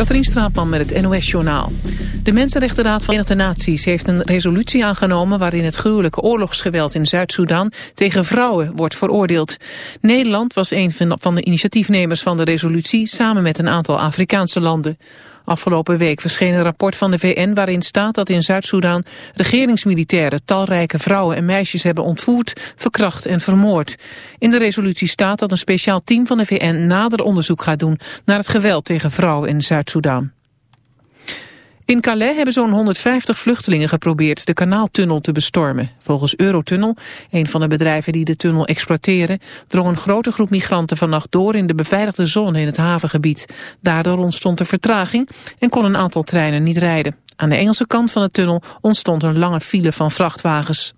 Katrien Straatman met het NOS-journaal. De Mensenrechtenraad van de Verenigde Naties heeft een resolutie aangenomen... waarin het gruwelijke oorlogsgeweld in Zuid-Soedan tegen vrouwen wordt veroordeeld. Nederland was een van de initiatiefnemers van de resolutie... samen met een aantal Afrikaanse landen. Afgelopen week verscheen een rapport van de VN waarin staat dat in Zuid-Soedan regeringsmilitairen talrijke vrouwen en meisjes hebben ontvoerd, verkracht en vermoord. In de resolutie staat dat een speciaal team van de VN nader onderzoek gaat doen naar het geweld tegen vrouwen in Zuid-Soedan. In Calais hebben zo'n 150 vluchtelingen geprobeerd de kanaaltunnel te bestormen. Volgens Eurotunnel, een van de bedrijven die de tunnel exploiteren, drong een grote groep migranten vannacht door in de beveiligde zone in het havengebied. Daardoor ontstond er vertraging en kon een aantal treinen niet rijden. Aan de Engelse kant van de tunnel ontstond een lange file van vrachtwagens.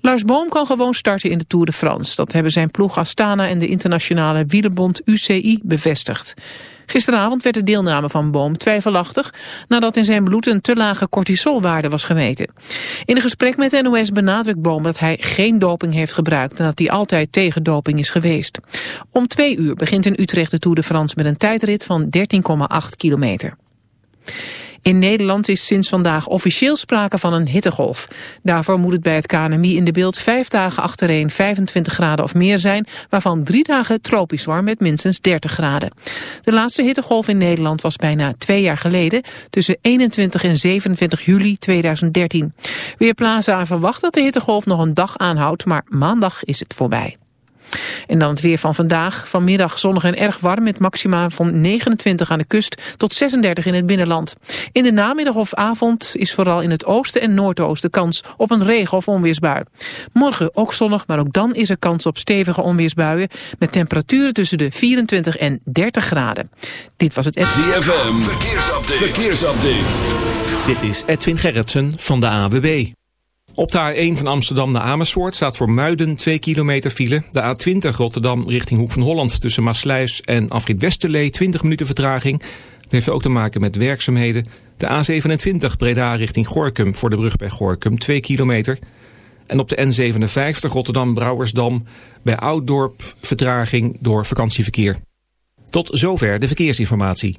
Lars Boom kan gewoon starten in de Tour de France. Dat hebben zijn ploeg Astana en de internationale wielerbond UCI bevestigd. Gisteravond werd de deelname van Boom twijfelachtig nadat in zijn bloed een te lage cortisolwaarde was gemeten. In een gesprek met NOS benadrukt Boom dat hij geen doping heeft gebruikt en dat hij altijd tegen doping is geweest. Om twee uur begint in Utrecht de Tour de France met een tijdrit van 13,8 kilometer. In Nederland is sinds vandaag officieel sprake van een hittegolf. Daarvoor moet het bij het KNMI in de beeld vijf dagen achtereen 25 graden of meer zijn, waarvan drie dagen tropisch warm met minstens 30 graden. De laatste hittegolf in Nederland was bijna twee jaar geleden, tussen 21 en 27 juli 2013. Weerplaza verwacht dat de hittegolf nog een dag aanhoudt, maar maandag is het voorbij. En dan het weer van vandaag. Vanmiddag zonnig en erg warm met maxima van 29 aan de kust tot 36 in het binnenland. In de namiddag of avond is vooral in het oosten en noordoosten kans op een regen- of onweersbui. Morgen ook zonnig, maar ook dan is er kans op stevige onweersbuien met temperaturen tussen de 24 en 30 graden. Dit was het... ZFM, verkeersupdate. verkeersupdate. Dit is Edwin Gerritsen van de AWB. Op de A1 van Amsterdam naar Amersfoort staat voor Muiden 2 kilometer file. De A20 Rotterdam richting Hoek van Holland tussen Maasluis en Afrit Westerlee 20 minuten vertraging. Dat heeft ook te maken met werkzaamheden. De A27 Breda richting Gorkum voor de brug bij Gorkum 2 kilometer. En op de N57 Rotterdam-Brouwersdam bij Ouddorp vertraging door vakantieverkeer. Tot zover de verkeersinformatie.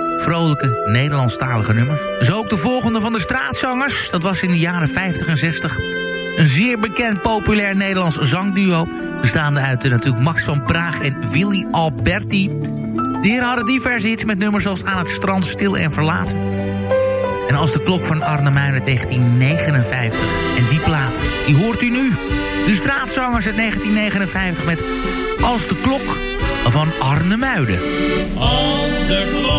vrolijke, Nederlandstalige nummers. Zo ook de volgende van de straatzangers. Dat was in de jaren 50 en 60. Een zeer bekend populair Nederlands zangduo. Bestaande uit eh, natuurlijk Max van Praag en Willy Alberti. De hadden diverse hits met nummers zoals Aan het strand, Stil en Verlaten. En als de klok van Arnhem uit 1959. En die plaat, die hoort u nu. De straatzangers uit 1959 met Als de klok van Arne Muiden. Als de klok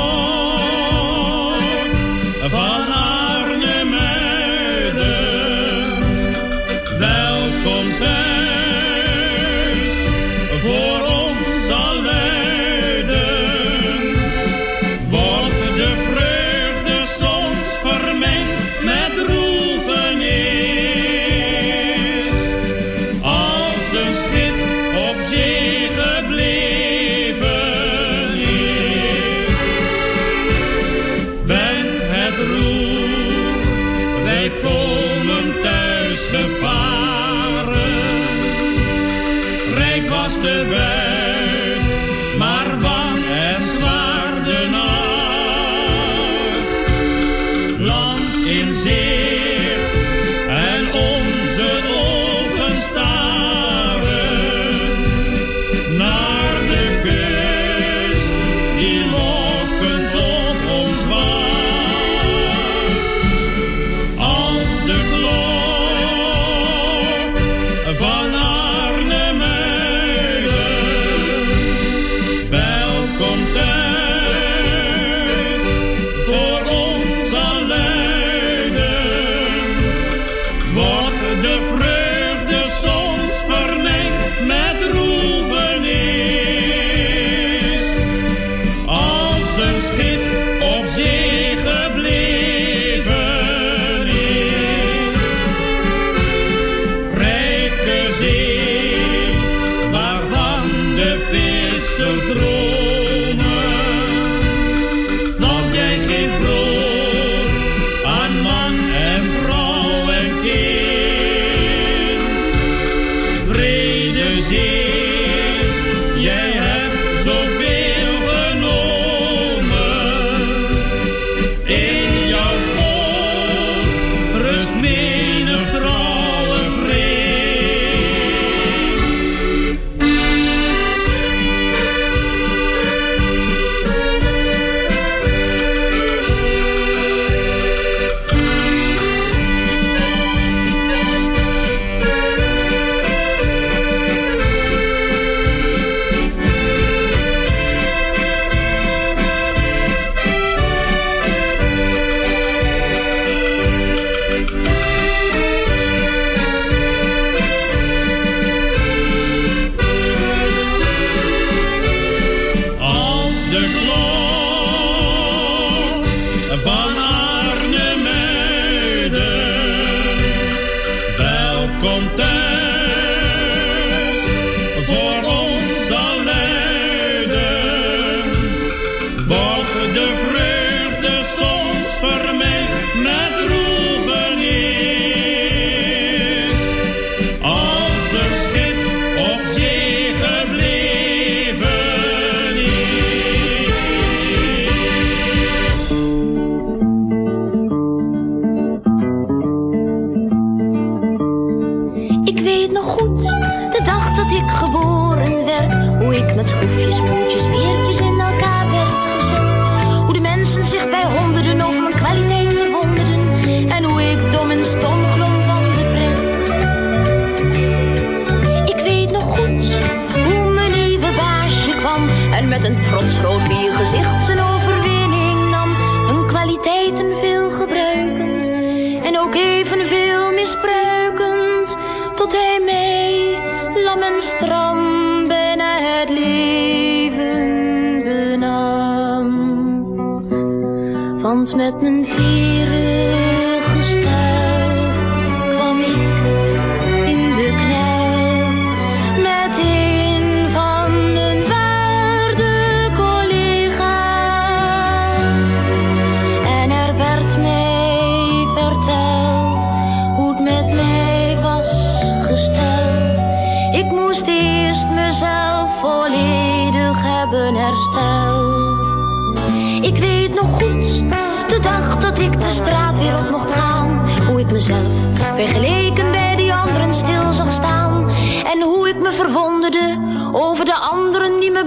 mit mentira.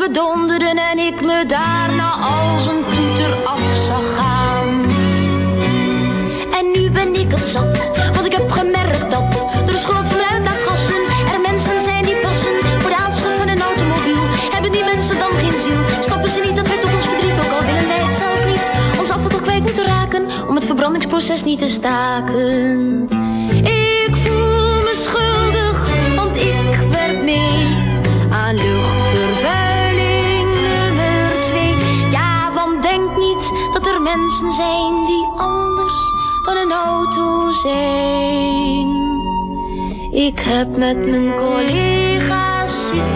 bedonderden en ik me daarna als een toeter af zag gaan. En nu ben ik het zat, want ik heb gemerkt dat door de vanuit laat gasen er mensen zijn die passen voor de aanschaf van een automobiel. Hebben die mensen dan geen ziel? Stappen ze niet dat wij tot ons verdriet, ook al willen wij het zelf niet, ons afval toch kwijt moeten raken om het verbrandingsproces niet te staken? zijn die anders dan een auto zijn. Ik heb met mijn collega's zitten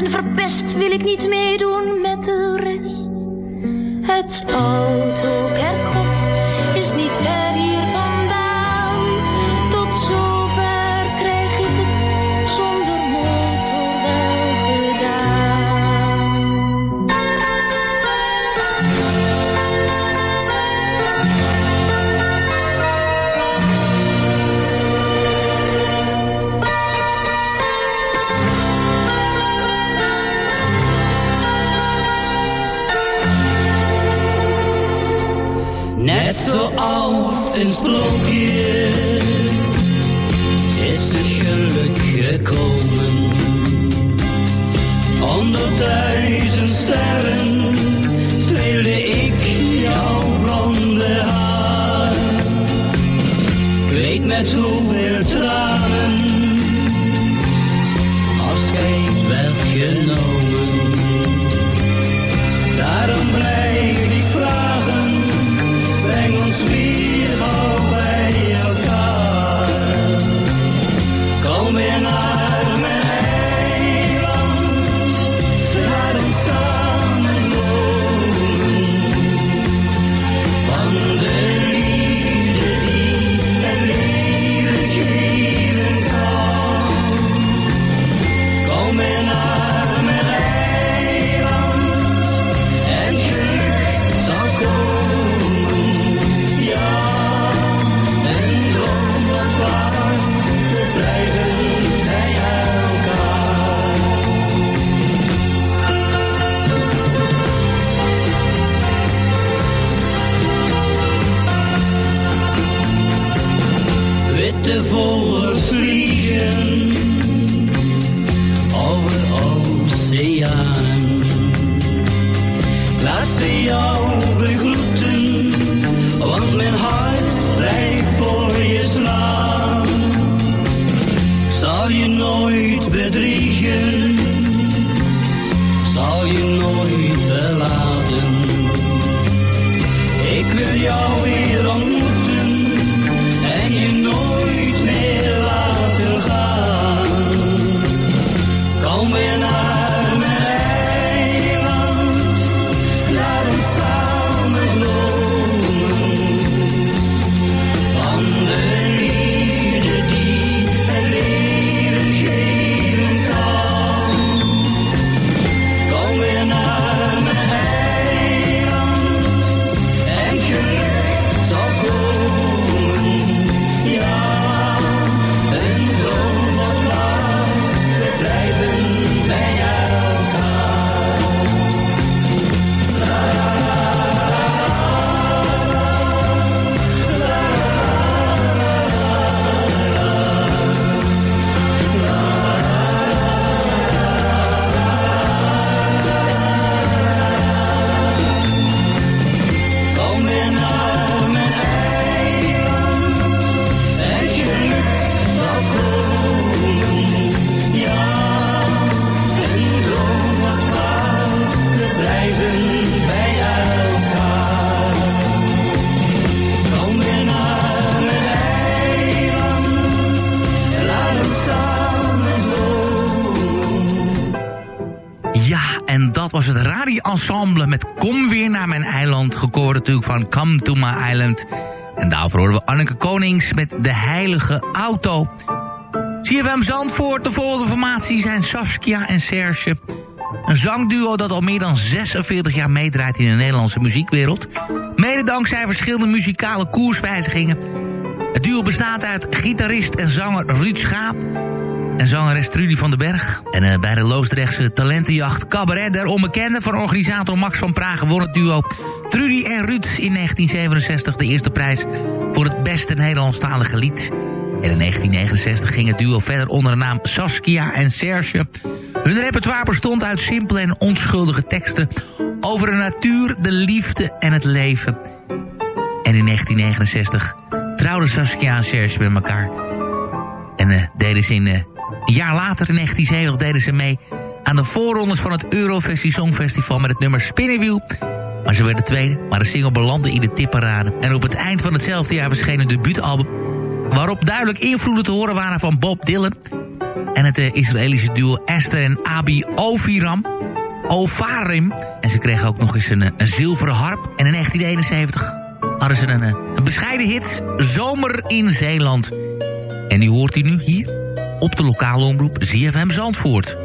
mensen verpest, wil ik niet meedoen met de rest. Het auto who radioensemble met Kom weer naar mijn eiland. Gekoord natuurlijk van Come to my island. En daarvoor horen we Anneke Konings met De Heilige Auto. CFM Zandvoort, de volgende formatie zijn Saskia en Serge. Een zangduo dat al meer dan 46 jaar meedraait in de Nederlandse muziekwereld. Mede dankzij verschillende muzikale koerswijzigingen. Het duo bestaat uit gitarist en zanger Ruud Schaap en zangeres Trudy van den Berg. En eh, bij de Loosdrechtse talentenjacht Cabaret der Onbekende... van organisator Max van Praag won het duo Trudy en Ruud in 1967 de eerste prijs... voor het beste Nederlandstalige lied. En in 1969 ging het duo verder onder de naam Saskia en Serge. Hun repertoire bestond uit simpele en onschuldige teksten... over de natuur, de liefde en het leven. En in 1969 trouwden Saskia en Serge met elkaar... En eh, deden ze in, eh, een jaar later, in 1970, deden ze mee aan de voorrondes van het Eurovisie Songfestival met het nummer Spinnenwiel. Maar ze werden tweede, maar de single belandde in de tipperaden. En op het eind van hetzelfde jaar verscheen een debuutalbum... waarop duidelijk invloeden te horen waren van Bob Dylan... en het eh, Israëlische duo Esther en Abi Oviram. Ovarim. En ze kregen ook nog eens een, eh, zilveren harp. En in 1971 hadden ze een, eh, een bescheiden hit... Zomer in Zeeland... En die hoort u nu hier op de lokale omroep ZFM Zandvoort.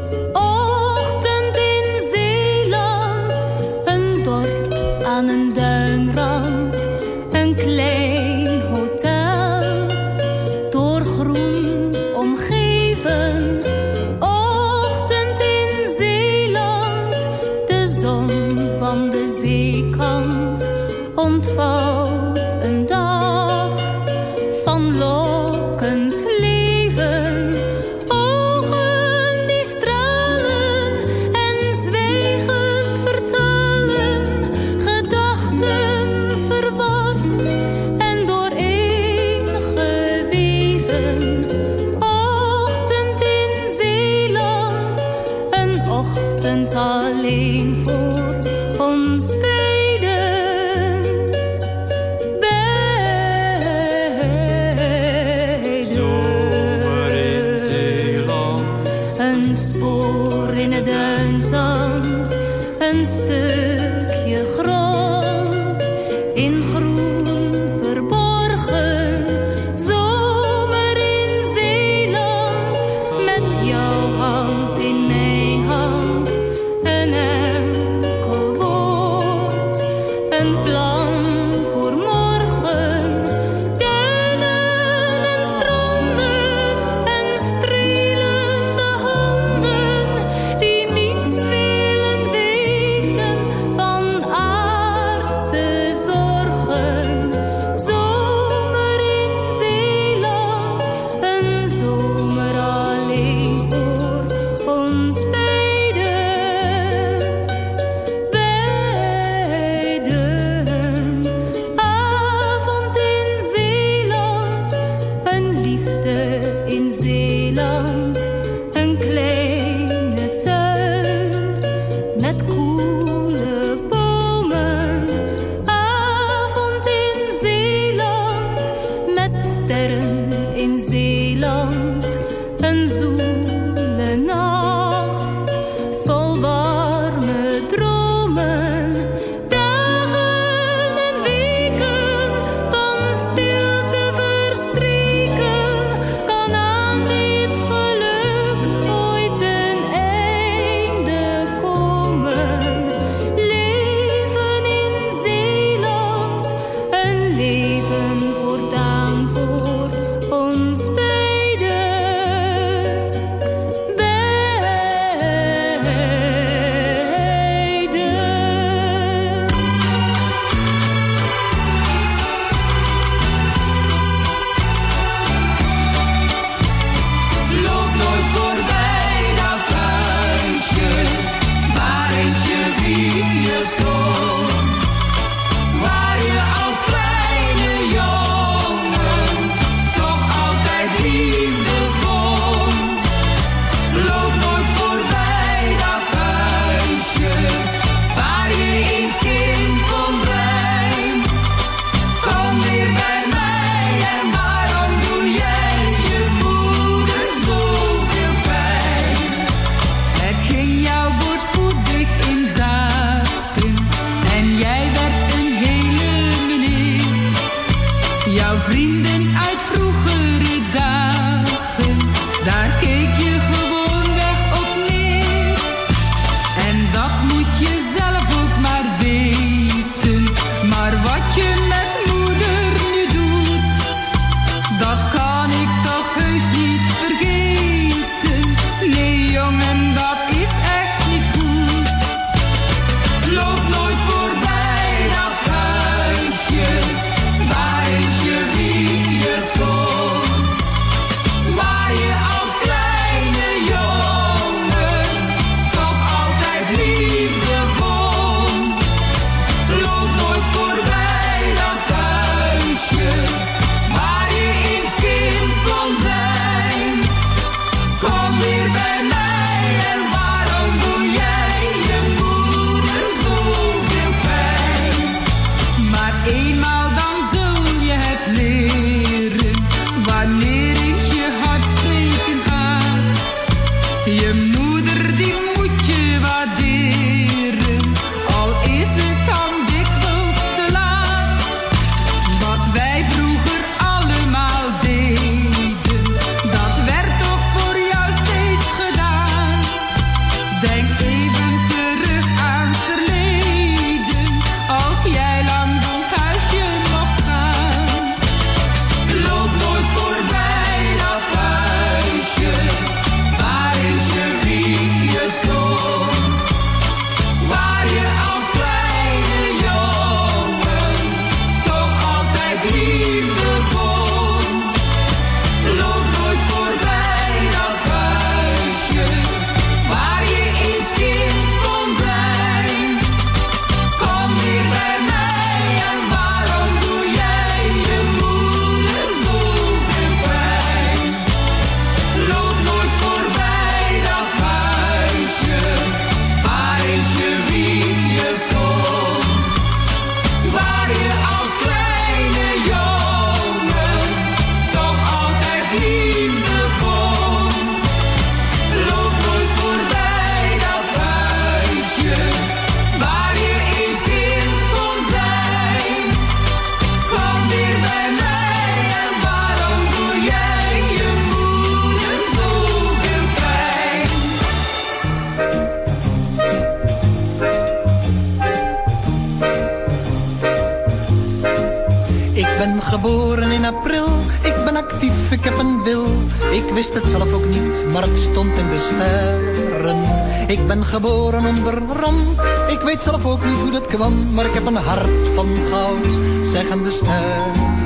geboren onder ram. Ik weet zelf ook niet hoe dat kwam, maar ik heb een hart van goud, zeggen de sterren.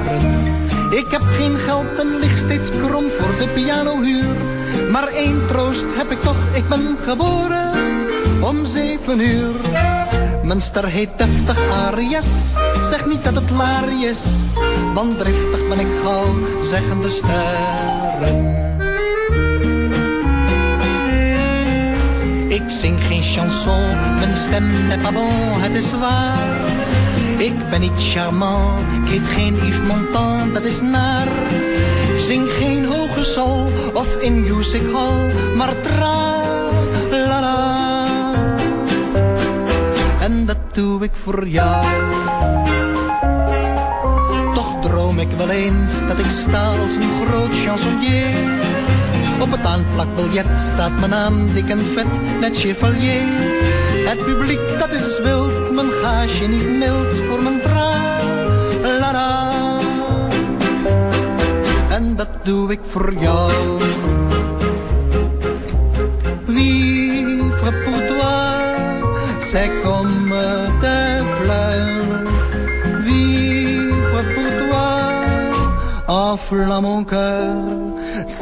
Ik heb geen geld en lig steeds krom voor de pianohuur. Maar één troost heb ik toch, ik ben geboren om zeven uur. Mijn ster heet deftig Arias, zeg niet dat het laar is. Want driftig ben ik gauw, zeggen de sterren. Ik zing geen chanson, mijn stem n'est pas bon, het is waar. Ik ben niet charmant, ik geen Yves Montand, dat is naar. Zing geen hoge sol of in music hall, maar tra la la. En dat doe ik voor jou. Toch droom ik wel eens dat ik sta als een groot chansonnier. Op het aanplakbiljet staat mijn naam dik en vet, net chevalier. Het publiek dat is wild, mijn gaasje niet mild voor mijn tra la la. En dat doe ik voor jou. Vivre pour toi, c'est comme des fleurs. Vivre pour toi, enflamme mon cœur,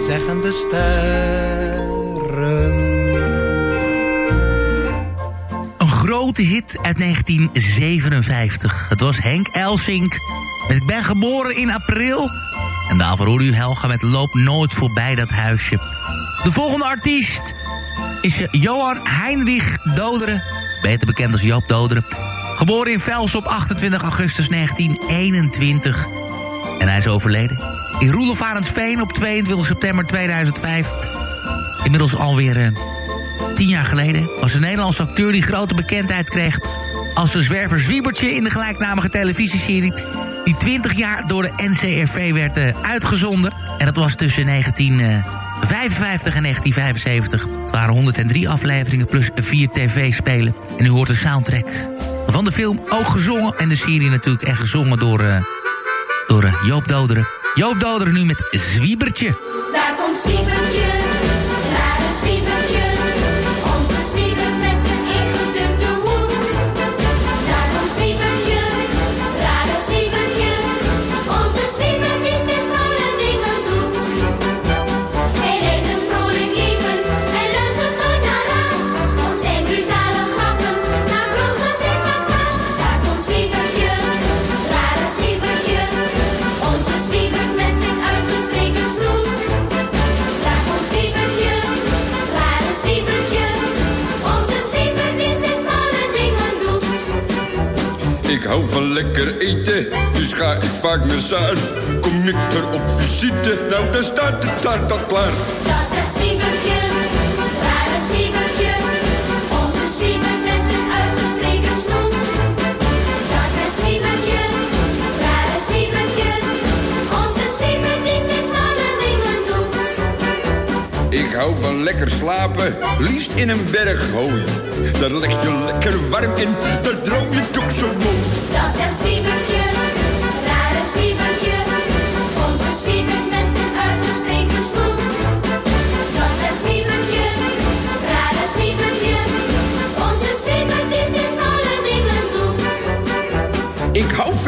zeggen de sterren. Een grote hit uit 1957. Het was Henk Elsink met Ik ben geboren in april. En daarvoor hoorde u Helga met Loop nooit voorbij dat huisje. De volgende artiest is Johan Heinrich Doderen. Beter bekend als Joop Doderen. Geboren in Vels op 28 augustus 1921. En hij is overleden. In Roelofarensveen op 22 september 2005. Inmiddels alweer eh, tien jaar geleden. Was een Nederlandse acteur die grote bekendheid kreeg... als de zwerver Zwiebertje in de gelijknamige televisieserie... die 20 jaar door de NCRV werd eh, uitgezonden. En dat was tussen 1955 en 1975. Het waren 103 afleveringen plus 4 tv-spelen. En u hoort de soundtrack van de film ook gezongen. En de serie natuurlijk en gezongen door, eh, door eh, Joop Doderen. Joop Doderen nu met Zwiebertje. Daar komt Zwiebertje, ga ik vaak naar Zuid. Kom ik er op visite, nou dan staat de taart al klaar. Dat is Zwiebertje, rare Zwiebertje. Onze Zwieber met zijn uitgestreken snoet. Dat is Zwiebertje, rare Zwiebertje. Onze Zwieber die steeds malle dingen doet. Ik hou van lekker slapen, liefst in een berg hooi. Daar leg je lekker warm in, daar droom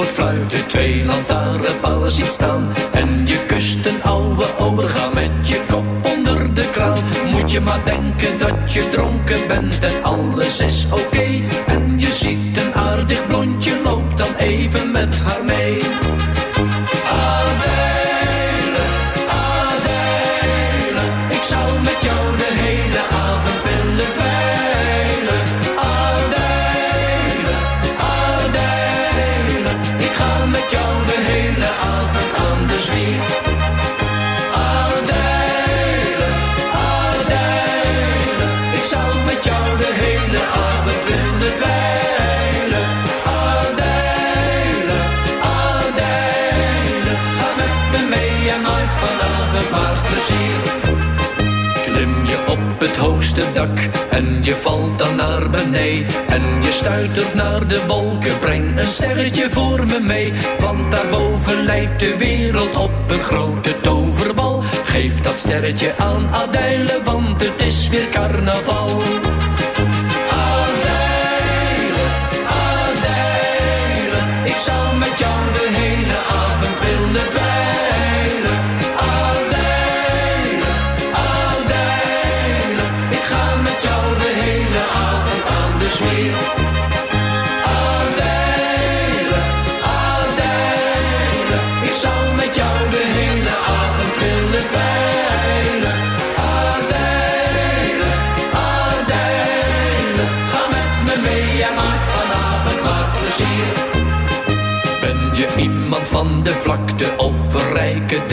Hoort fluiten, twee lantaarnpalen ziet staan. En je kust een oude overga met je kop onder de kraan. Moet je maar denken dat je dronken bent en alles is oké en je valt dan naar beneden. En je stuitert naar de wolken, breng een sterretje voor me mee. Want daarboven lijkt de wereld op een grote toverbal. Geef dat sterretje aan Adèle, want het is weer carnaval. Adèle, Adèle, ik zou met jou de hele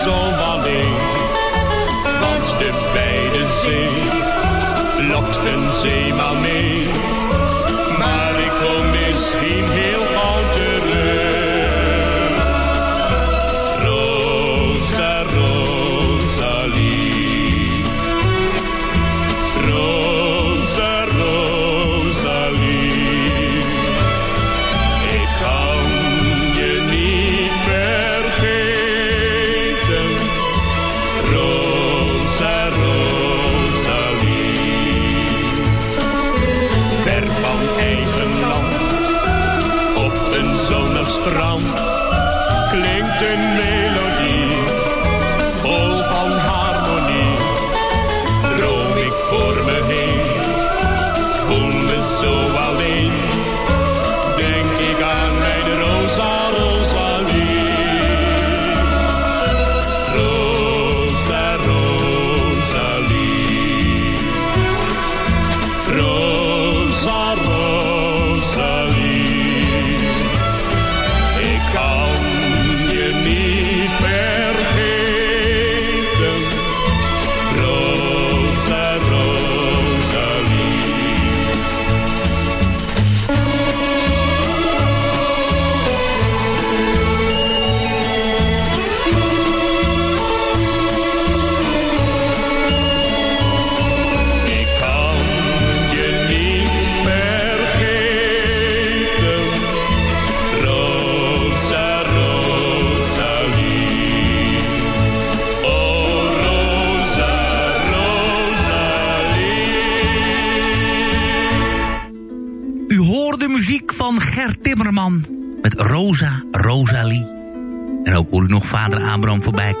liep je zo alleen. Want de beide zee lokt een zeeman mee.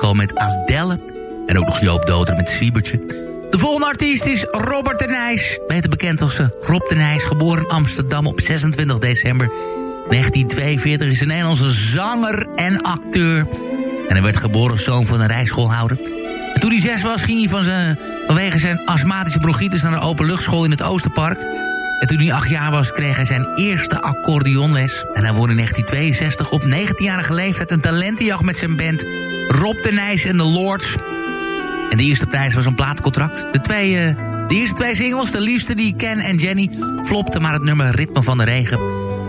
Abraham voorbij komen met Adelle. En ook nog Joop Doder met Siebertje. De volgende artiest is Robert de Nijs. Beter bekend als eh, Rob de Nijs. Geboren in Amsterdam op 26 december 1942. Is een Nederlandse zanger en acteur. En hij werd geboren als zoon van een rijschoolhouder. En toen hij zes was, ging hij vanwege zijn astmatische bronchitis... naar een openluchtschool in het Oosterpark. En toen hij acht jaar was, kreeg hij zijn eerste accordeonles. En hij won in 1962 op 19-jarige leeftijd een talentenjacht met zijn band... Rob de Nijs en de Lords. En de eerste prijs was een plaatcontract. De, twee, eh, de eerste twee singles, de liefste die Ken en Jenny... flopten maar het nummer Ritme van de Regen.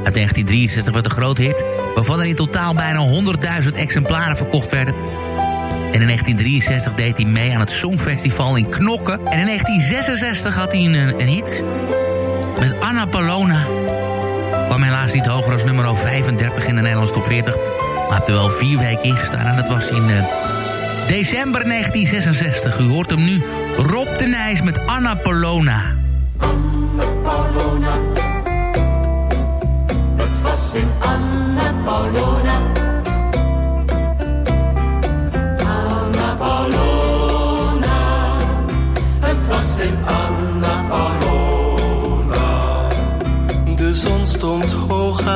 Uit 1963 werd een groot hit... waarvan er in totaal bijna 100.000 exemplaren verkocht werden. En in 1963 deed hij mee aan het Songfestival in Knokken. En in 1966 had hij een, een hit met Anna Palona. Kwam helaas niet hoger als nummer 35 in de Nederlandse top 40. Maar heeft er wel vier weken ingestaan en dat was in eh, december 1966. U hoort hem nu, Rob de Nijs met Anna Palona. Paulona. Het was in Anna Paulona.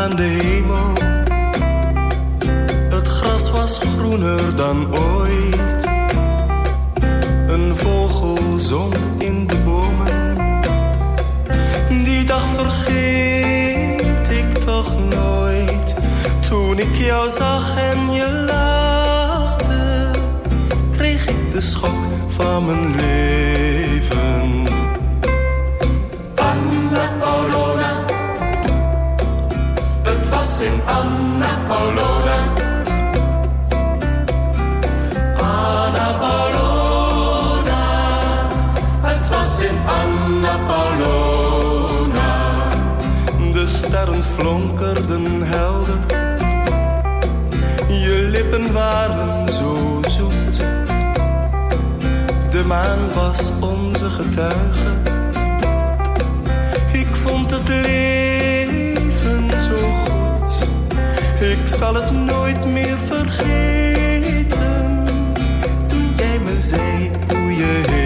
Aan de hemel. Het gras was groener dan ooit. Een vogel zong in de bomen. Die dag vergeet ik toch nooit. Toen ik jou zag en je lachte, kreeg ik de schok van mijn leven. waren zo zoet. De maan was onze getuige. Ik vond het leven zo goed. Ik zal het nooit meer vergeten. Toen jij me zei hoe je heet.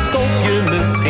Bioscoopje misschien.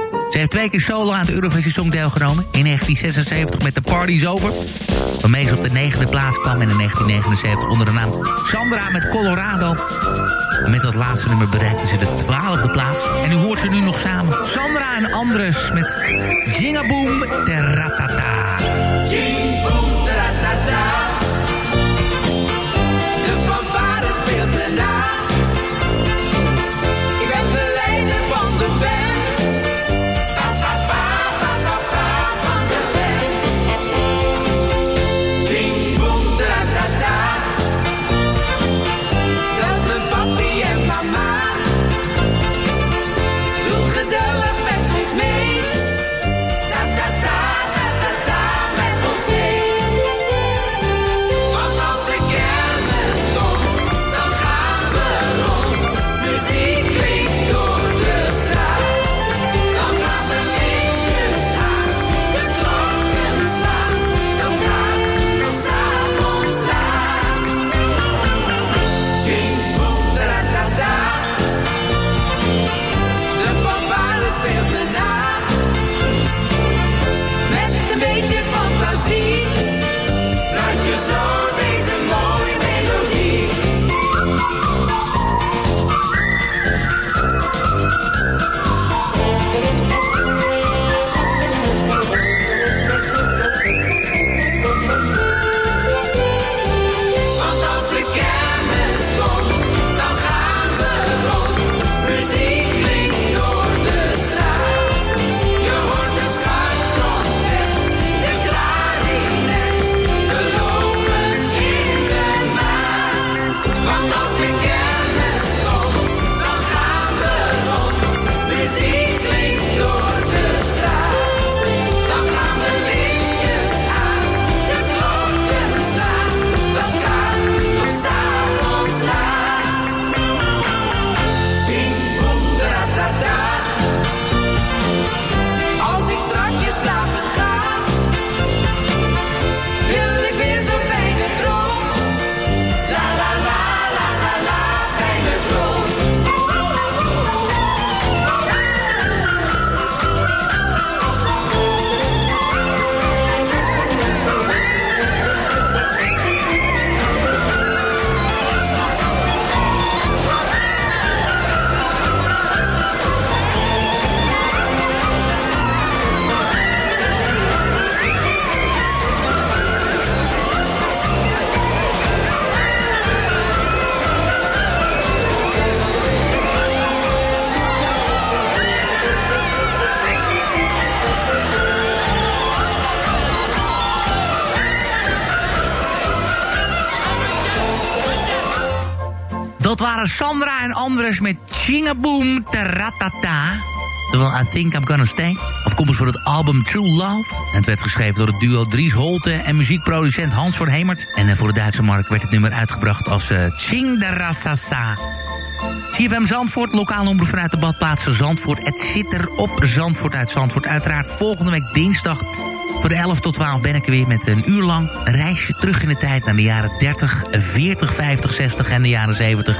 Ze heeft twee keer solo aan het Eurovisie Song deelgenomen. In 1976 met The Party's Over. Waarmee ze op de negende plaats kwam. En in 1979 onder de naam Sandra met Colorado. En met dat laatste nummer bereikte ze de twaalfde plaats. En u hoort ze nu nog samen. Sandra en Andres met Jingaboom Teratata. Jing, boom, taratata. De fanfare speelt me na. Met Chingaboom Taratata. Terwijl I Think I'm Gonna Stay. Afkomstig voor het album True Love. Het werd geschreven door het duo Dries Holte en muziekproducent Hans van Hemert. En eh, voor de Duitse markt werd het nummer uitgebracht als uh, Chingdarasasa. CFM Zandvoort, lokaal omroep vanuit de badplaatsen Zandvoort. Het zit er op Zandvoort uit Zandvoort. Uiteraard volgende week dinsdag voor de 11 tot 12 ben ik er weer met een uur lang reisje terug in de tijd... naar de jaren 30, 40, 50, 60 en de jaren 70.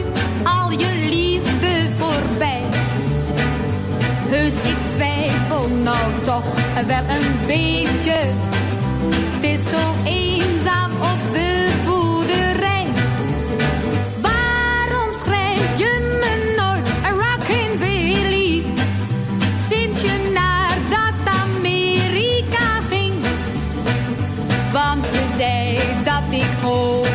nou toch wel een beetje. Het is zo eenzaam op de boerderij. Waarom schrijf je me nooit een Rockin'? Sinds je naar dat Amerika ging. Want je zei dat ik over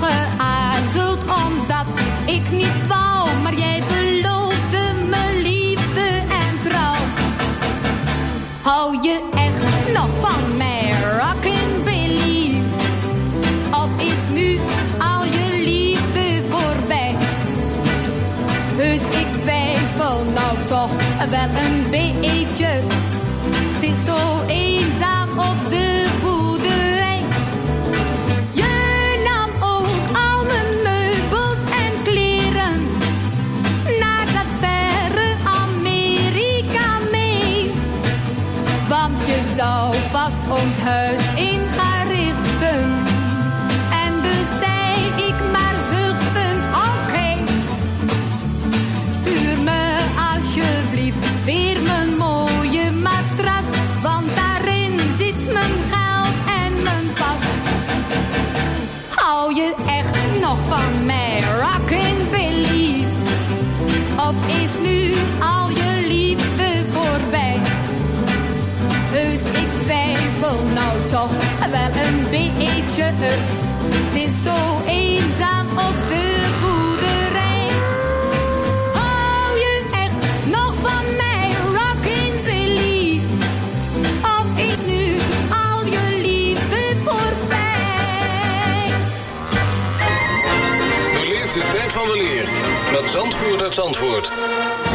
geaarzeld omdat ik niet wou. Maar jij beloofde me liefde en trouw. Hou je echt nog van mij, Rockin' Billy? Of is nu al je liefde voorbij? Heus, ik twijfel nou toch wel een beetje. Het is zo eenzaam op de Het is zo eenzaam op de boerderij. Hou je echt nog van mij, Rockin' Billy? Of is nu al je liefde voorbij? Beleef de tijd van weleer met Zandvoort uit Zandvoort.